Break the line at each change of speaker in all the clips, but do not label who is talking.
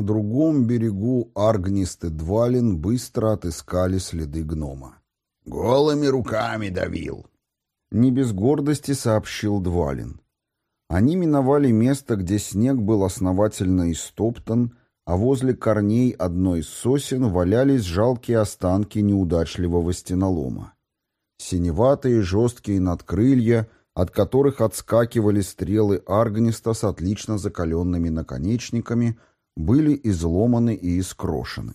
На другом берегу Аргнист и Двалин быстро отыскали следы гнома.
«Голыми руками давил!»
Не без гордости сообщил Двалин. Они миновали место, где снег был основательно истоптан, а возле корней одной из сосен валялись жалкие останки неудачливого стенолома. Синеватые жесткие надкрылья, от которых отскакивали стрелы Аргниста с отлично закаленными наконечниками — были изломаны и искрошены.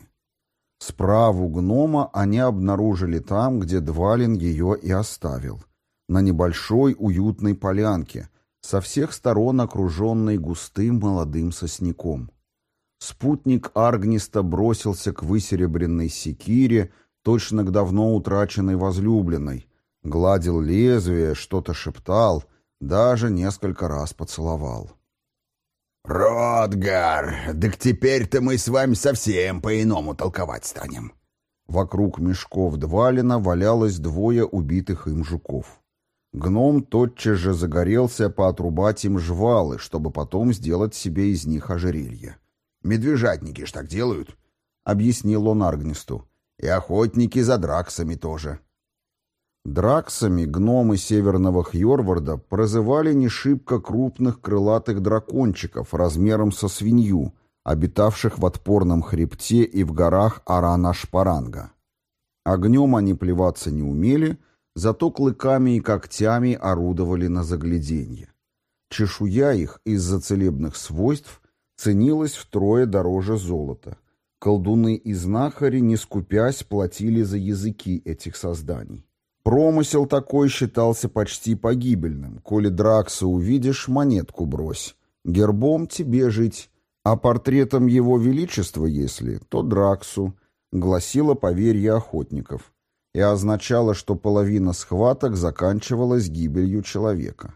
Справу гнома они обнаружили там, где Двалин ее и оставил, на небольшой уютной полянке, со всех сторон окруженной густым молодым сосняком. Спутник Аргниста бросился к высеребренной секире, точно к давно утраченной возлюбленной, гладил лезвие, что-то шептал, даже несколько раз поцеловал.
«Ротгар, так теперь-то мы с вами совсем по-иному толковать станем».
Вокруг мешков Двалина валялось двое убитых им жуков. Гном тотчас же загорелся поотрубать им жвалы, чтобы потом сделать себе из них ожерелье.
«Медвежатники ж так делают», —
объяснил он Аргнисту.
«И охотники за драксами тоже».
Драксами гномы северного Хьорварда прозывали не шибко крупных крылатых дракончиков размером со свинью, обитавших в отпорном хребте и в горах Арана-Шпаранга. Огнем они плеваться не умели, зато клыками и когтями орудовали на загляденье. Чешуя их из-за целебных свойств ценилась втрое дороже золота. Колдуны и знахари, не скупясь, платили за языки этих созданий. Промысел такой считался почти погибельным. Коли Дракса увидишь, монетку брось. Гербом тебе жить, а портретом его величества, если, то Драксу, гласило поверье охотников и означало, что половина схваток заканчивалась гибелью человека.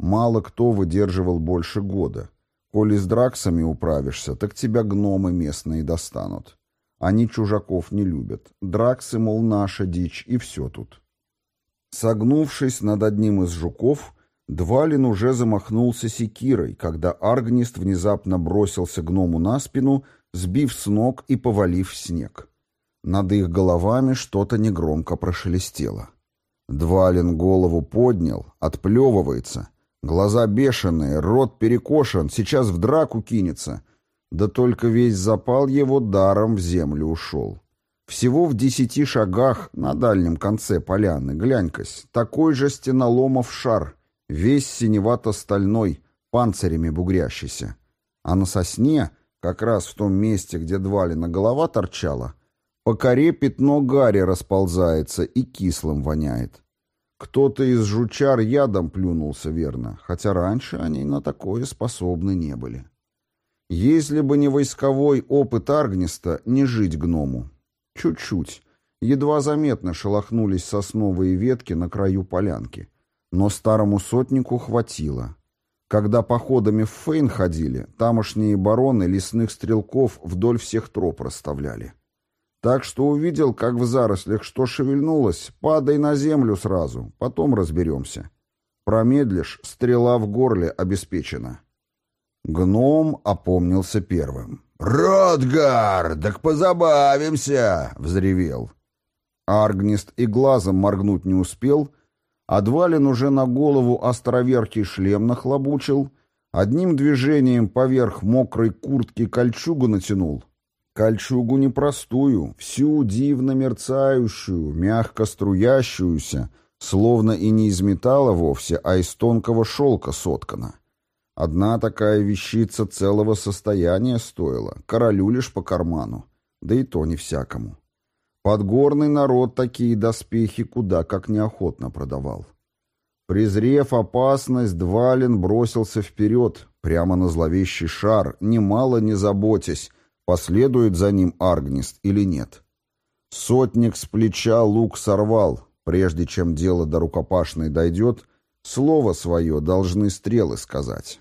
Мало кто выдерживал больше года. Коли с драксами управишься, так тебя гномы местные достанут. Они чужаков не любят. Драксы, мол, наша дичь, и все тут. Согнувшись над одним из жуков, Двалин уже замахнулся секирой, когда Аргнист внезапно бросился гному на спину, сбив с ног и повалив в снег. Над их головами что-то негромко прошелестело. Двалин голову поднял, отплевывается. Глаза бешеные, рот перекошен, сейчас в драку кинется. Да только весь запал его даром в землю ушел. Всего в десяти шагах на дальнем конце поляны, глянь-кась, такой же стеноломов шар, весь синевато-стальной, панцирями бугрящийся. А на сосне, как раз в том месте, где Двалина голова торчала, по коре пятно гари расползается и кислым воняет. Кто-то из жучар ядом плюнулся, верно, хотя раньше они на такое способны не были. Если бы не войсковой опыт Аргниста, не жить гному. Чуть-чуть. Едва заметно шелохнулись сосновые ветки на краю полянки. Но старому сотнику хватило. Когда походами в Фейн ходили, тамошние бароны лесных стрелков вдоль всех троп расставляли. Так что увидел, как в зарослях что шевельнулось, падай на землю сразу, потом разберемся. Промедлишь, стрела в горле обеспечена. Гном опомнился первым.
«Ротгар, так позабавимся!» — взревел.
Аргнист и глазом моргнуть не успел, а Двалин уже на голову островеркий шлем нахлобучил, одним движением поверх мокрой куртки кольчугу натянул. Кольчугу непростую, всю дивно мерцающую, мягко струящуюся, словно и не из металла вовсе, а из тонкого шелка соткана. Одна такая вещица целого состояния стоила, королю лишь по карману, да и то не всякому. Подгорный народ такие доспехи куда как неохотно продавал. Презрев опасность, Двалин бросился вперед, прямо на зловещий шар, немало не заботясь, последует за ним Аргнист или нет. Сотник с плеча лук сорвал, прежде чем дело до рукопашной дойдет, слово свое должны стрелы сказать.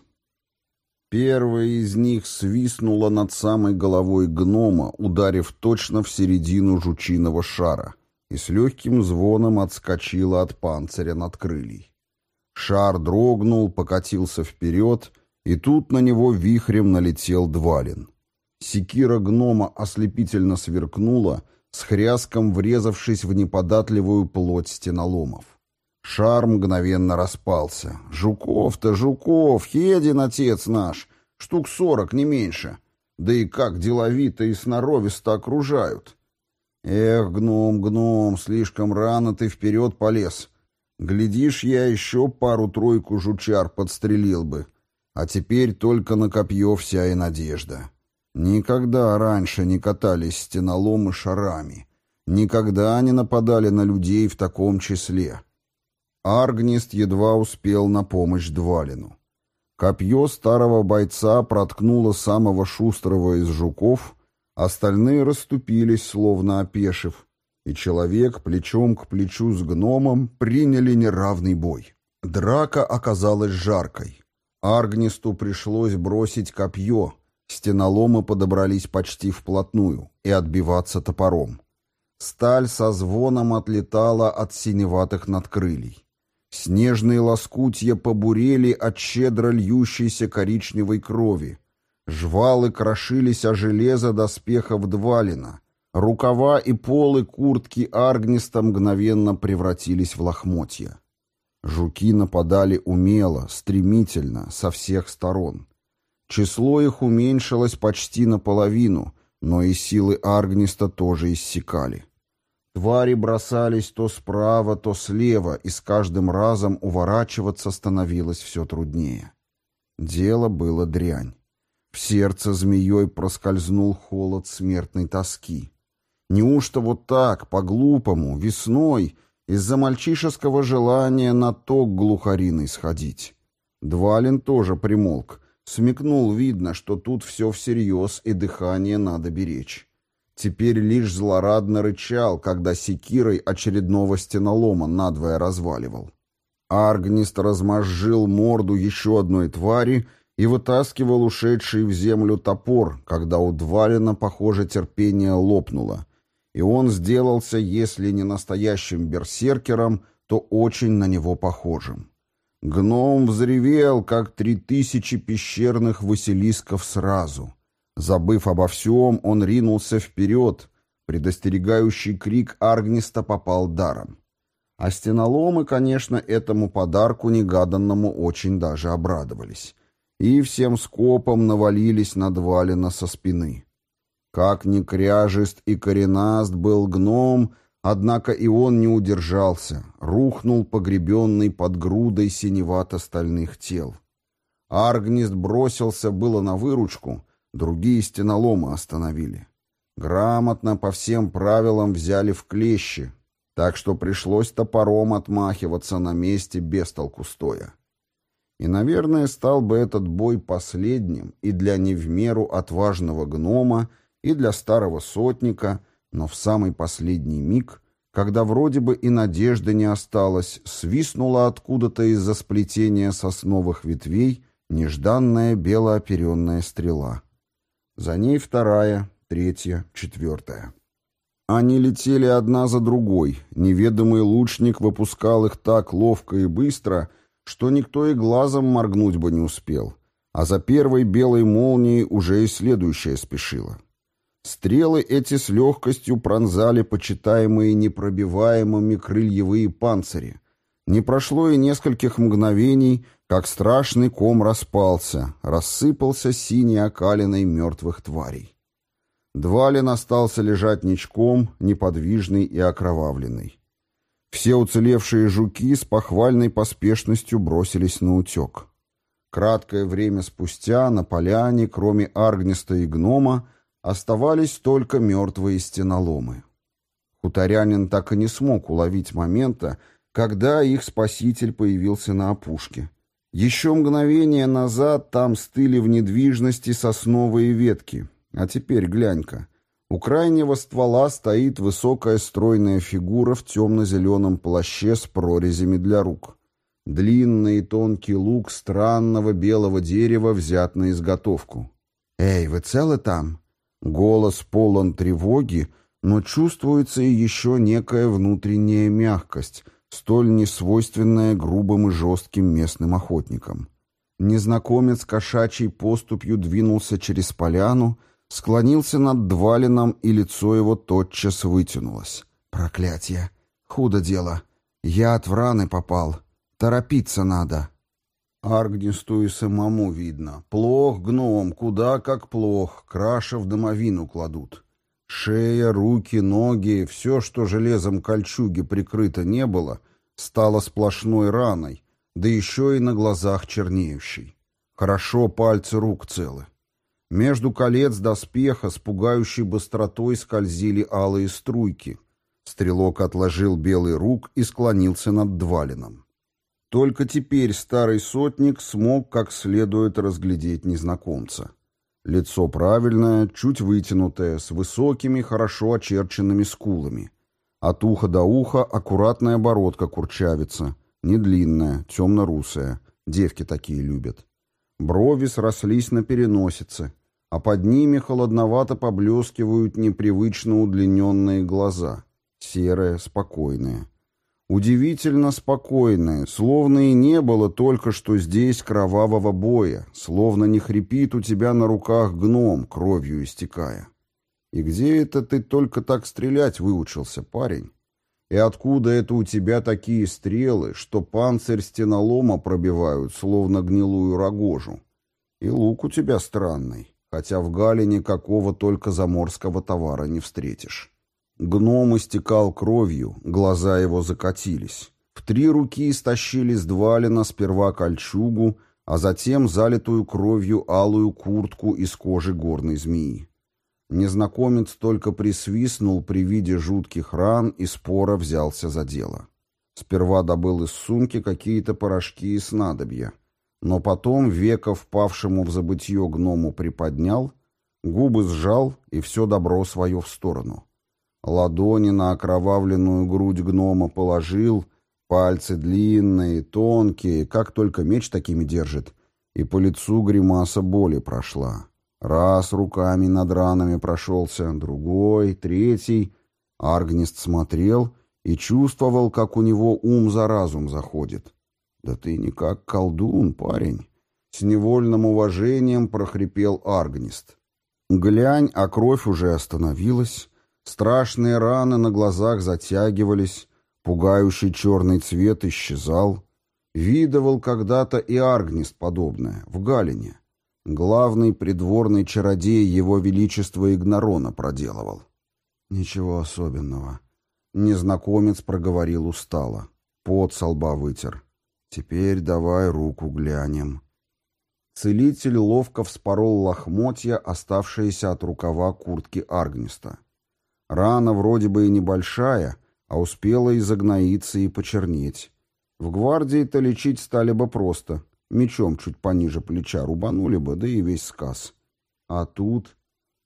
Первая из них свистнула над самой головой гнома, ударив точно в середину жучиного шара, и с легким звоном отскочила от панциря над крыльей. Шар дрогнул, покатился вперед, и тут на него вихрем налетел Двалин. Секира гнома ослепительно сверкнула, с хряском врезавшись в неподатливую плоть стеноломов. Шар мгновенно распался. «Жуков-то, Жуков, Хедин отец наш! Штук сорок, не меньше!» Да и как деловито и сноровисто окружают. Эх, гном, гном, слишком рано ты вперед полез. Глядишь, я еще пару-тройку жучар подстрелил бы. А теперь только на копье вся и надежда. Никогда раньше не катались стеноломы шарами. Никогда не нападали на людей в таком числе. Аргнист едва успел на помощь Двалину. Копье старого бойца проткнуло самого шустрого из жуков, остальные расступились, словно опешив, и человек плечом к плечу с гномом приняли неравный бой. Драка оказалась жаркой. Аргнисту пришлось бросить копье, стеноломы подобрались почти вплотную, и отбиваться топором. Сталь со звоном отлетала от синеватых надкрылий. Снежные лоскутья побурели от щедро льющейся коричневой крови. Жвалы крошились о железо доспехов Двалина. Рукава и полы куртки Аргниста мгновенно превратились в лохмотья. Жуки нападали умело, стремительно, со всех сторон. Число их уменьшилось почти наполовину, но и силы Аргниста тоже иссякали. Твари бросались то справа, то слева, и с каждым разом уворачиваться становилось все труднее. Дело было дрянь. В сердце змеей проскользнул холод смертной тоски. Неужто вот так, по-глупому, весной, из-за мальчишеского желания на ток глухариной сходить? Двалин тоже примолк. Смекнул, видно, что тут все всерьез, и дыхание надо беречь. Теперь лишь злорадно рычал, когда секирой очередного стенолома надвое разваливал. Аргнист размозжил морду еще одной твари и вытаскивал ушедший в землю топор, когда у Двалина, похоже, терпение лопнуло, и он сделался, если не настоящим берсеркером, то очень на него похожим. Гном взревел, как три тысячи пещерных василисков сразу — Забыв обо всем, он ринулся вперед. Предостерегающий крик Аргниста попал даром. А стеноломы, конечно, этому подарку негаданному очень даже обрадовались. И всем скопом навалились на Двалина со спины. Как ни кряжест и коренаст был гном, однако и он не удержался, рухнул погребенный под грудой синевато-стальных тел. Аргнист бросился было на выручку, Другие стеноломы остановили. Грамотно по всем правилам взяли в клещи, так что пришлось топором отмахиваться на месте без толку стоя. И, наверное, стал бы этот бой последним и для не в меру отважного гнома, и для старого сотника, но в самый последний миг, когда вроде бы и надежды не осталось, свистнула откуда-то из-за сплетения сосновых ветвей нежданная белооперенная стрела — за ней вторая, третья, четвертая. Они летели одна за другой. Неведомый лучник выпускал их так ловко и быстро, что никто и глазом моргнуть бы не успел. А за первой белой молнией уже и следующая спешила. Стрелы эти с легкостью пронзали почитаемые непробиваемыми крыльевые панцири. Не прошло и нескольких мгновений, как страшный ком распался, рассыпался синей окалиной мертвых тварей. Двалин остался лежать ничком, неподвижный и окровавленный. Все уцелевшие жуки с похвальной поспешностью бросились на утек. Краткое время спустя на поляне, кроме Аргниста и гнома, оставались только мертвые стеноломы. Хуторянин так и не смог уловить момента, когда их спаситель появился на опушке. Еще мгновение назад там стыли в недвижности сосновые ветки. А теперь глянь-ка. У крайнего ствола стоит высокая стройная фигура в темно-зеленом плаще с прорезями для рук. Длинный и тонкий лук странного белого дерева взят на изготовку. «Эй, вы целы там?» Голос полон тревоги, но чувствуется и еще некая внутренняя мягкость — столь несвойственное грубым и жестким местным охотникам. Незнакомец кошачьей поступью двинулся через поляну, Склонился над Двалином, и лицо его тотчас вытянулось. «Проклятье! Худо дело! Яд в раны попал. Торопиться надо!» Аргнисту и самому видно. Плох гном, куда как плох, краши в домовину кладут. Шея, руки, ноги, все, что железом кольчуги прикрыто не было, стало сплошной раной, да еще и на глазах чернеющей. Хорошо пальцы рук целы. Между колец доспеха с пугающей быстротой скользили алые струйки. Стрелок отложил белый рук и склонился над Двалином. Только теперь старый сотник смог как следует разглядеть незнакомца. Лицо правильное, чуть вытянутое, с высокими, хорошо очерченными скулами. От уха до уха аккуратная бородка курчавица, не длинная, темно-русая. Девки такие любят. Брови срослись на переносице, а под ними холодновато поблескивают непривычно удлиненные глаза, серые, спокойные. Удивительно спокойные, словно и не было только что здесь кровавого боя, словно не хрипит у тебя на руках гном, кровью истекая. И где это ты только так стрелять выучился, парень? И откуда это у тебя такие стрелы, что панцирь стенолома пробивают, словно гнилую рогожу? И лук у тебя странный, хотя в Галине какого только заморского товара не встретишь. Гном истекал кровью, глаза его закатились. В три руки стащили с Двалина сперва кольчугу, а затем залитую кровью алую куртку из кожи горной змеи. Незнакомец только присвистнул при виде жутких ран и спора взялся за дело. Сперва добыл из сумки какие-то порошки и снадобья, но потом века впавшему в забытье гному приподнял, губы сжал и все добро свое в сторону. Ладони на окровавленную грудь гнома положил, пальцы длинные, тонкие, как только меч такими держит, и по лицу гримаса боли прошла. Раз руками над ранами прошелся, другой, третий. Аргнист смотрел и чувствовал, как у него ум за разум заходит. «Да ты не как колдун, парень!» С невольным уважением прохрипел Аргнист. «Глянь, а кровь уже остановилась». Страшные раны на глазах затягивались, пугающий черный цвет исчезал. Видывал когда-то и Аргнист подобное, в Галине. Главный придворный чародей его величества Игнорона проделывал. Ничего особенного. Незнакомец проговорил устало. Пот со лба вытер. Теперь давай руку глянем. Целитель ловко вспорол лохмотья, оставшиеся от рукава куртки Аргниста. Рана вроде бы и небольшая, а успела изогноиться и почернеть. В гвардии-то лечить стали бы просто. Мечом чуть пониже плеча рубанули бы, да и весь сказ. А тут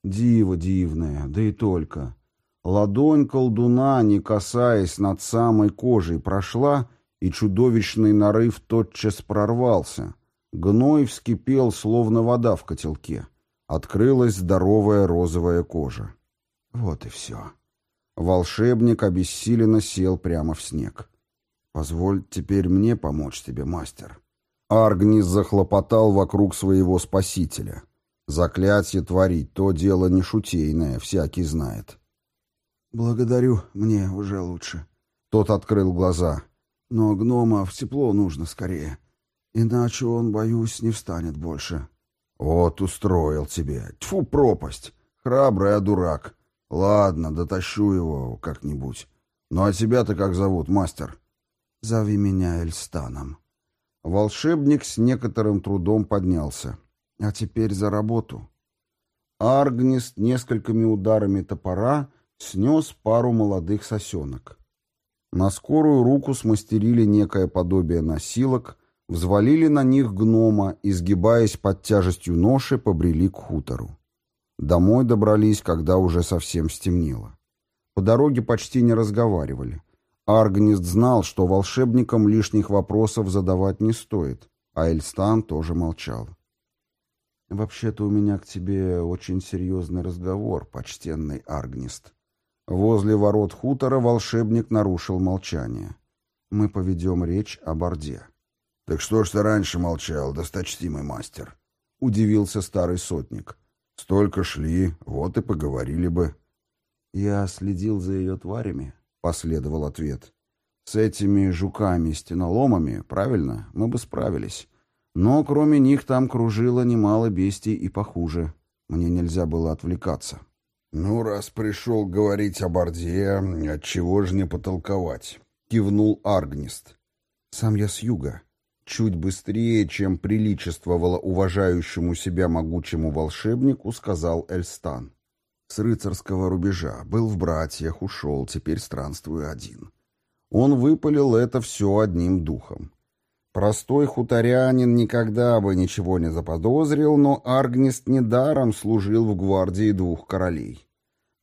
диво дивное, да и только. Ладонь колдуна, не касаясь над самой кожей, прошла, и чудовищный нарыв тотчас прорвался. Гной вскипел, словно вода в котелке. Открылась здоровая розовая кожа. Вот и все. Волшебник обессиленно сел прямо в снег. «Позволь теперь мне помочь тебе, мастер». Аргнис захлопотал вокруг своего спасителя. Заклятие творить — то дело не шутейное, всякий знает. «Благодарю, мне уже лучше». Тот открыл глаза. «Но гнома в тепло нужно скорее. Иначе он, боюсь, не встанет больше». «Вот устроил тебе. Тьфу, пропасть. Храбрый, а дурак. «Ладно, дотащу его как-нибудь. Ну а тебя-то как зовут, мастер?» «Зови меня Эльстаном». Волшебник с некоторым трудом поднялся. «А теперь за работу». Аргнист несколькими ударами топора снес пару молодых сосенок. На скорую руку смастерили некое подобие носилок, взвалили на них гнома и, сгибаясь под тяжестью ноши, побрели к хутору. Домой добрались, когда уже совсем стемнело. По дороге почти не разговаривали. Аргнист знал, что волшебникам лишних вопросов задавать не стоит, а Эльстан тоже молчал. «Вообще-то у меня к тебе очень серьезный разговор, почтенный Аргнист». Возле ворот хутора волшебник нарушил молчание. «Мы поведем речь о Борде».
«Так что ж ты раньше молчал, досточтимый мастер?»
— удивился старый сотник. Столько шли, вот и поговорили бы.
Я следил за ее тварями, последовал ответ. С этими жуками-стеноломами, правильно, мы бы справились. Но кроме них там кружило немало бестий и похуже. Мне нельзя было отвлекаться.
«Ну, раз пришел говорить о Борде, отчего же не потолковать?» — кивнул Аргнист.
«Сам я с юга. Чуть быстрее, чем приличествовало уважающему себя могучему волшебнику, сказал Эльстан. С рыцарского рубежа, был в братьях, ушел, теперь странствую один. Он выпалил это все одним духом. Простой хуторянин никогда бы ничего не заподозрил, но Аргнист недаром служил в гвардии двух королей.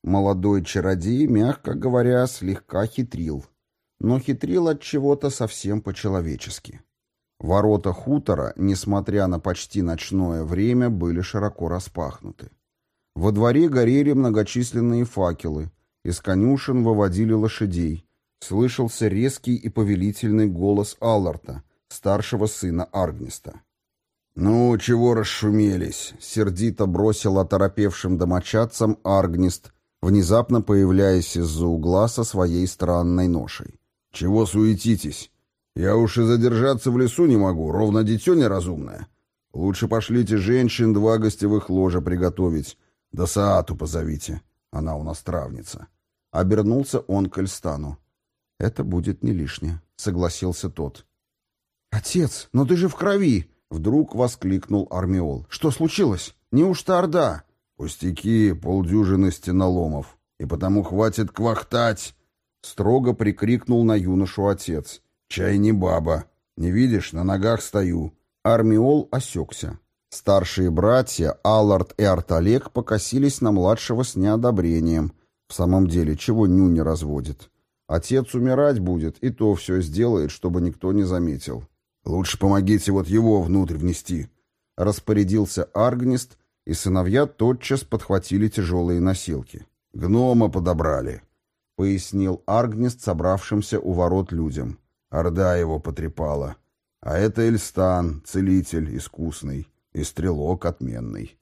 Молодой чародей, мягко говоря, слегка хитрил, но хитрил от чего-то совсем по-человечески. Ворота хутора, несмотря на почти ночное время, были широко распахнуты. Во дворе горели многочисленные факелы, из конюшен выводили лошадей, слышался резкий и повелительный голос Алларта — старшего сына Аргниста.
«Ну, чего расшумелись?» — сердито бросил оторопевшим домочадцам Аргнист, внезапно появляясь из-за угла со своей странной ношей. «Чего суетитесь? Я уж и задержаться в лесу не могу, ровно дитё неразумное. Лучше пошлите женщин два гостевых ложа приготовить, да Саату позовите, она у нас травница».
Обернулся он к Эльстану. «Это будет не лишнее», — согласился тот. «Отец, но ты же в крови!» — вдруг воскликнул Армиол. «Что случилось? Неужто Орда?»
«Пустяки, полдюжины стеноломов. И потому хватит квахтать!» Строго прикрикнул на юношу отец. «Чай не баба. Не видишь, на ногах стою».
Армиол осекся. Старшие братья, Аллард и Арталек, покосились на младшего с неодобрением. В самом деле, чего нюня разводит? Отец умирать будет, и то все сделает, чтобы никто не заметил.
«Лучше помогите вот его внутрь внести», — распорядился Аргнист, и сыновья тотчас подхватили тяжелые носилки. «Гнома подобрали», — пояснил Аргнист собравшимся у ворот людям. Орда его потрепала. А это Эльстан, целитель искусный и стрелок отменный.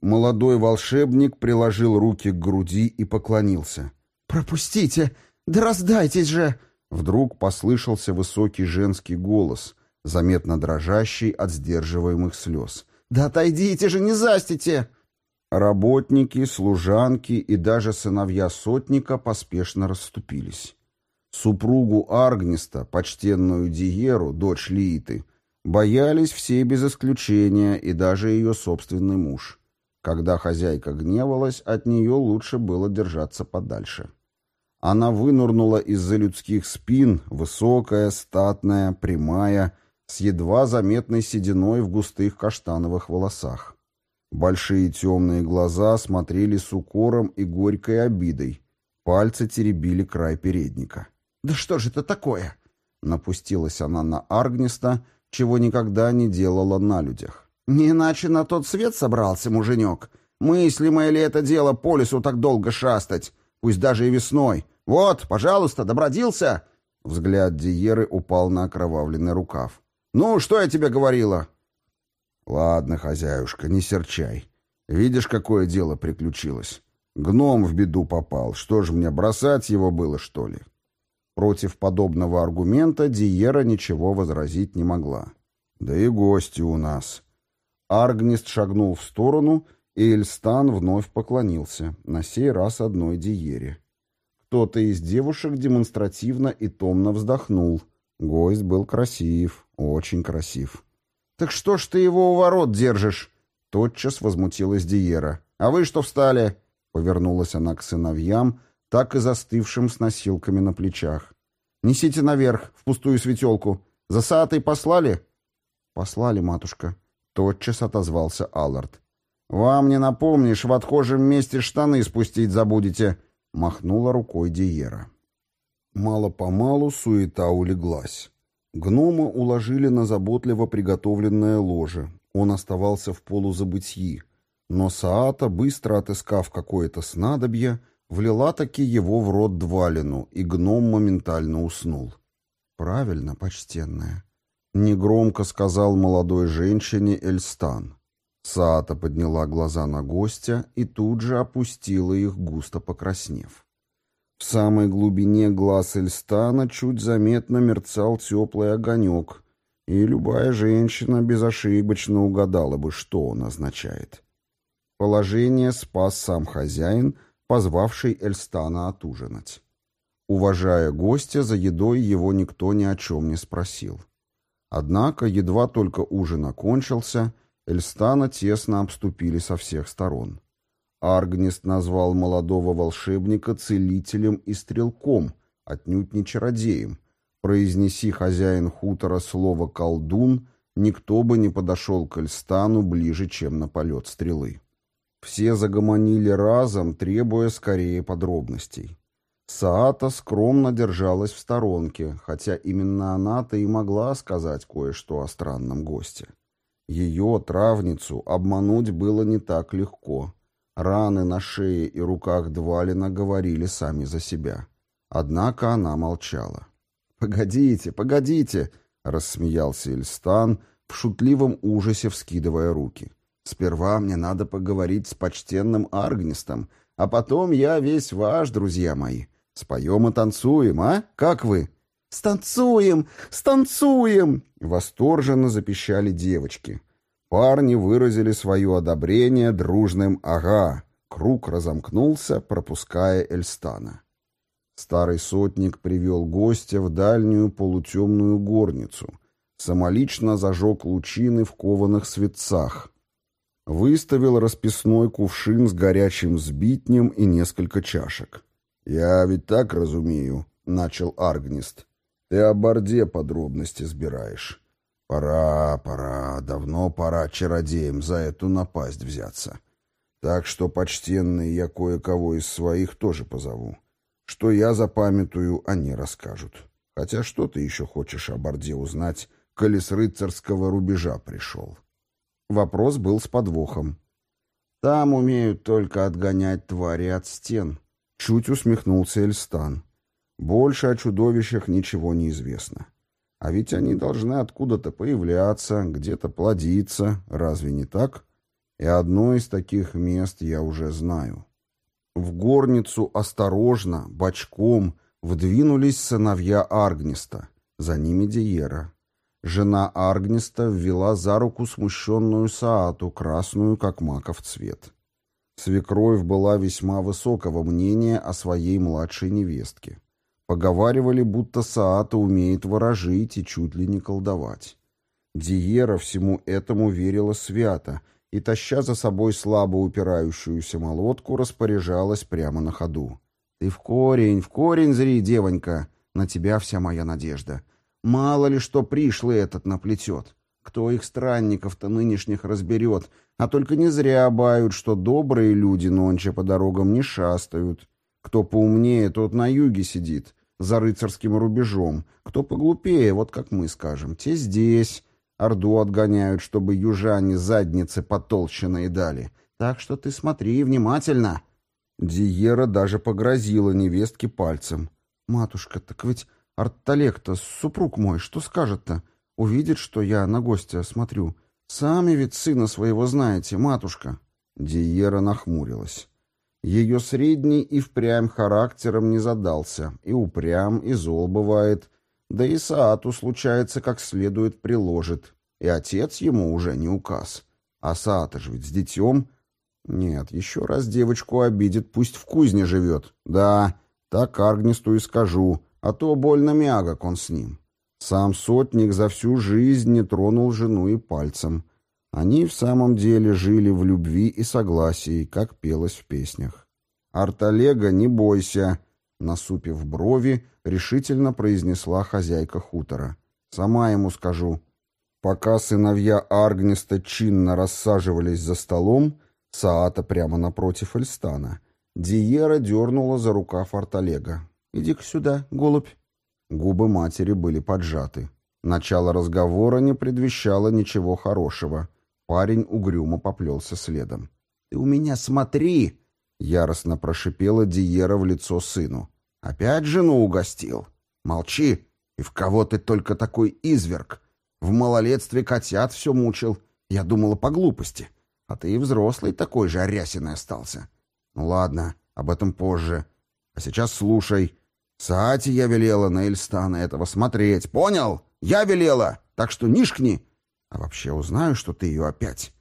Молодой волшебник приложил руки к груди и поклонился. «Пропустите! Да раздайтесь же!» Вдруг послышался высокий женский голос, заметно дрожащий от сдерживаемых слез. «Да отойдите же, не застите!» Работники, служанки и даже сыновья сотника поспешно расступились. Супругу Аргниста, почтенную Диеру, дочь Лииты, боялись все без исключения и даже ее собственный муж. Когда хозяйка гневалась, от нее лучше было держаться подальше. Она вынурнула из-за людских спин, высокая, статная, прямая, с едва заметной сединой в густых каштановых волосах. Большие темные глаза смотрели с укором и горькой обидой. Пальцы теребили край передника. «Да что же это такое?» Напустилась она на Аргниста, чего никогда не делала на людях. «Не иначе на тот свет собрался муженек. Мыслимое ли это дело по лесу так долго шастать, пусть даже и весной? Вот, пожалуйста, добродился!» Взгляд Диеры упал на окровавленный рукав. «Ну, что я тебе говорила?»
«Ладно, хозяюшка, не серчай. Видишь, какое дело приключилось? Гном в беду попал. Что ж мне, бросать его было, что ли?»
Против подобного аргумента Диера ничего возразить не могла.
«Да и гости у нас».
Аргнист шагнул в сторону, и Эльстан вновь поклонился, на сей раз одной Диере. Кто-то из девушек демонстративно и томно вздохнул. Гость был красив, очень красив. «Так что ж ты его у ворот держишь?» Тотчас возмутилась Диера. «А вы что встали?» Повернулась она к сыновьям, так и застывшим с носилками на плечах. «Несите наверх, в пустую светелку. За Саатой послали?» «Послали, матушка», — тотчас отозвался Аллард. «Вам не напомнишь, в отхожем месте штаны спустить забудете», — махнула рукой Диера. Мало-помалу суета улеглась. Гнома уложили на заботливо приготовленное ложе. Он оставался в полузабытии. Но Саата, быстро отыскав какое-то снадобье, влила таки его в рот Двалину, и гном моментально уснул. «Правильно, почтенная», — негромко сказал молодой женщине Эльстан. Саата подняла глаза на гостя и тут же опустила их, густо покраснев. В самой глубине глаз Эльстана чуть заметно мерцал теплый огонек, и любая женщина безошибочно угадала бы, что он означает. Положение спас сам хозяин, позвавший Эльстана отужинать. Уважая гостя, за едой его никто ни о чем не спросил. Однако, едва только ужин окончился, Эльстана тесно обступили со всех сторон. Аргнист назвал молодого волшебника целителем и стрелком, отнюдь не чародеем. Произнеси хозяин хутора слово «колдун», никто бы не подошел к Эльстану ближе, чем на полет стрелы. Все загомонили разом, требуя скорее подробностей. Саата скромно держалась в сторонке, хотя именно она-то и могла сказать кое-что о странном госте. Ее, травницу, обмануть было не так легко. Раны на шее и руках Двалина говорили сами за себя. Однако она молчала. «Погодите, погодите!» — рассмеялся Ильстан, в шутливом ужасе вскидывая руки. «Сперва мне надо поговорить с почтенным Аргнистом, а потом я весь ваш, друзья мои. Споем и танцуем, а? Как вы?» «Станцуем! Станцуем!» — восторженно запищали девочки. Парни выразили свое одобрение дружным «ага». Круг разомкнулся, пропуская Эльстана. Старый сотник привел гостя в дальнюю полутемную горницу, самолично зажег лучины в кованых светцах, выставил расписной кувшин с горячим сбитнем и несколько чашек. «Я ведь так разумею», — начал Аргнист. «Ты о борде подробности сбираешь. Пора, пора, давно пора чародеям за эту напасть взяться. Так что, почтенный, я кое-кого из своих тоже позову. Что я запамятую, они расскажут. Хотя что ты еще хочешь о борде узнать, коли с рыцарского рубежа пришел?» Вопрос был с подвохом. «Там умеют только отгонять твари от стен», Чуть усмехнулся Эльстан. Больше о чудовищах ничего не известно. А ведь они должны откуда-то появляться, где-то плодиться, разве не так? И одно из таких мест я уже знаю. В горницу осторожно, бочком, вдвинулись сыновья Аргниста, за ними Диера. Жена Аргниста ввела за руку смущенную Саату, красную, как маков цвет. Свекровь была весьма высокого мнения о своей младшей невестке. Поговаривали, будто Саата умеет ворожить и чуть ли не колдовать. Диера всему этому верила свято и, таща за собой слабо упирающуюся молотку, распоряжалась прямо на ходу. «Ты в корень, в корень зри, девонька! На тебя вся моя надежда. Мало ли что пришлый этот наплетет. Кто их странников-то нынешних разберет, а только не зря бают, что добрые люди нонче по дорогам не шастают. Кто поумнее, тот на юге сидит, за рыцарским рубежом. Кто поглупее, вот как мы скажем, те здесь. Орду отгоняют, чтобы южане задницы потолще наедали. Так что ты смотри внимательно. Диера даже погрозила невестке пальцем. «Матушка, так ведь Артталек-то, супруг мой, что скажет-то?» Увидит, что я на гостя смотрю. Сами ведь сына своего знаете, матушка. Диера нахмурилась. Ее средний и впрямь характером не задался, и упрям, и зол бывает, да и Саату случается как следует приложит, и отец ему уже не указ. А Саата же ведь с детем... Нет, еще раз девочку обидит, пусть в кузне живет. Да, так Аргнисту и скажу, а то больно мягок он с ним. Сам сотник за всю жизнь не тронул жену и пальцем. Они в самом деле жили в любви и согласии, как пелось в песнях. «Арталега, не бойся!» Насупив брови, решительно произнесла хозяйка хутора. «Сама ему скажу». Пока сыновья Аргниста чинно рассаживались за столом, Саата прямо напротив Эльстана, Диера дернула за рукав Арталега. «Иди-ка сюда, голубь». Губы матери были поджаты. Начало разговора не предвещало ничего хорошего. Парень угрюмо поплелся следом. «Ты у меня смотри!» — яростно прошипела Диера в лицо сыну. «Опять жену угостил? Молчи! И в кого ты только такой изверг? В малолетстве котят все мучил. Я думала по глупости. А ты и взрослый такой же арясиный остался. Ну ладно, об этом позже. А сейчас слушай. Саати я велела на Эльстана этого смотреть. Понял? Я велела. Так что нишкни. А вообще узнаю, что ты ее опять.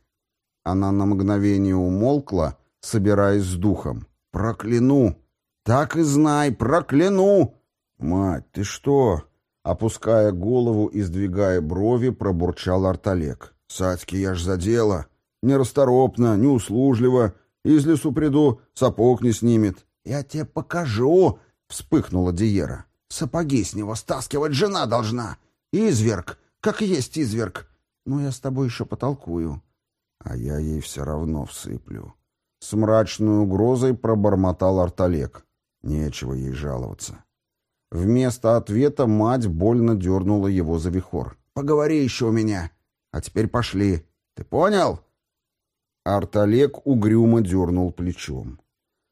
Она на мгновение умолкла, собираясь с духом. Прокляну. Так и знай, прокляну. Мать, ты что? Опуская голову и сдвигая брови, пробурчал Арталек. «Садьки я ж задела. Нерасторопно, неуслужливо. Из лесу приду, сапог не снимет». «Я тебе покажу!» — вспыхнула Диера. «Сапоги с него стаскивать жена должна. Изверг, как есть изверг. Ну, я с тобой еще потолкую». А я ей все равно всыплю. С мрачной угрозой пробормотал Арталек. Нечего ей жаловаться. Вместо ответа мать больно дернула его за вихор. «Поговори еще у меня. А теперь пошли. Ты понял?» Арталек угрюмо дернул плечом.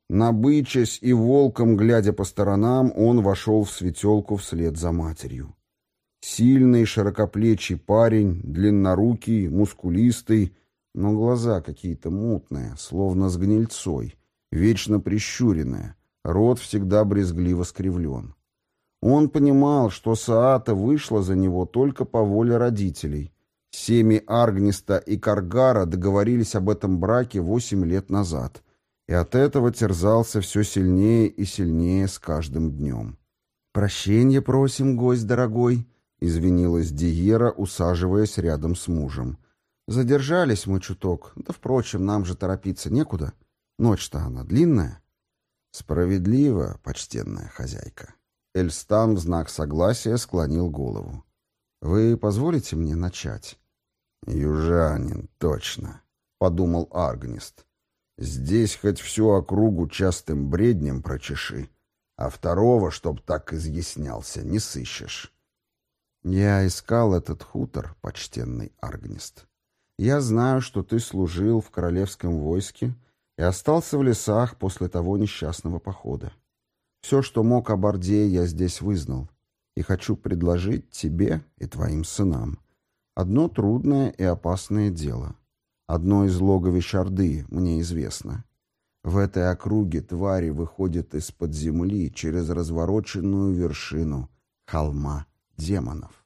Набычась и волком, глядя по сторонам, он вошел в светелку вслед за матерью. Сильный, широкоплечий парень, длиннорукий, мускулистый, но глаза какие-то мутные, словно с гнильцой, вечно прищуренные, рот всегда брезгливо скривлен. Он понимал, что Саата вышла за него только по воле родителей. Семьи Аргниста и Каргара договорились об этом браке восемь лет назад, и от этого терзался все сильнее и сильнее с каждым днем. «Прощенье просим, гость дорогой», — извинилась Диера, усаживаясь рядом с мужем. «Задержались мы чуток, да, впрочем, нам же торопиться некуда. Ночь-то она длинная». «Справедливо, почтенная хозяйка». Эльстан в знак согласия склонил голову. «Вы позволите мне начать?» «Южанин, точно», — подумал Аргнист. «Здесь хоть всю округу частым бреднем прочеши, а второго, чтоб так изъяснялся, не сыщешь». «Я искал этот хутор, почтенный Аргнист. Я знаю, что ты служил в королевском войске и остался в лесах после того несчастного похода. Все, что мог о Борде, я здесь вызнал, и хочу предложить тебе и твоим сынам одно трудное и опасное дело. Одно из логовищ Орды, мне известно. В этой округе твари выходят из-под земли через развороченную вершину холма демонов.